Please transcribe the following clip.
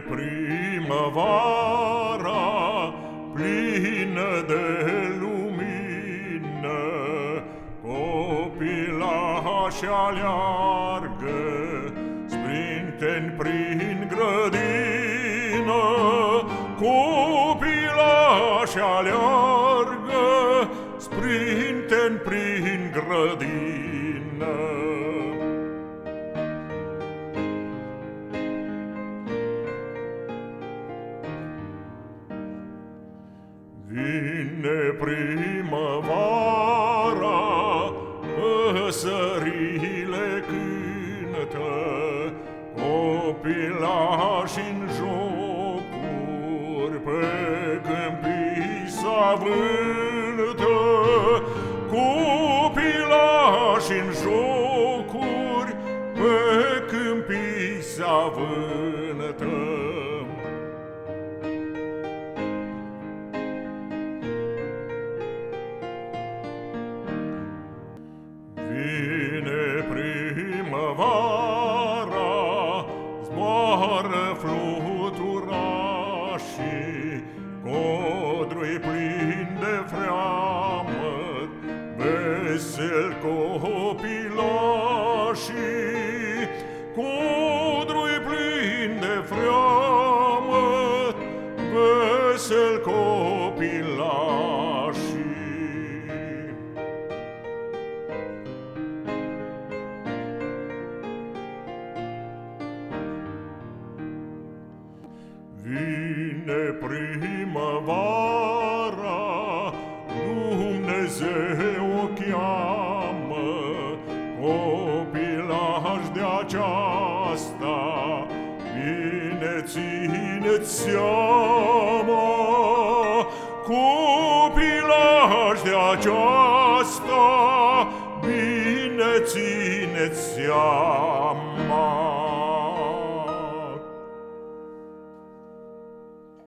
primăvara plină de lumină, Copilași aleargă, sprinten prin grădină, Copilași aleargă, sprinten prin grădină. Vine primăvara, păsările cântă, Copilași-n jocuri pe câmpii s-avântă, Copilași-n jocuri pe câmpii s-avântă. Vine primăvara, zboară fluturașii, Codrui plin de freamăt, vesel copilașii, Codrui plin de freamăt, vesel copilașii. Vine primăvara, Dumnezeu o cheamă, Copilași de aceasta, Bine țineți seama, Copilași de aceasta, Bine țineți seama.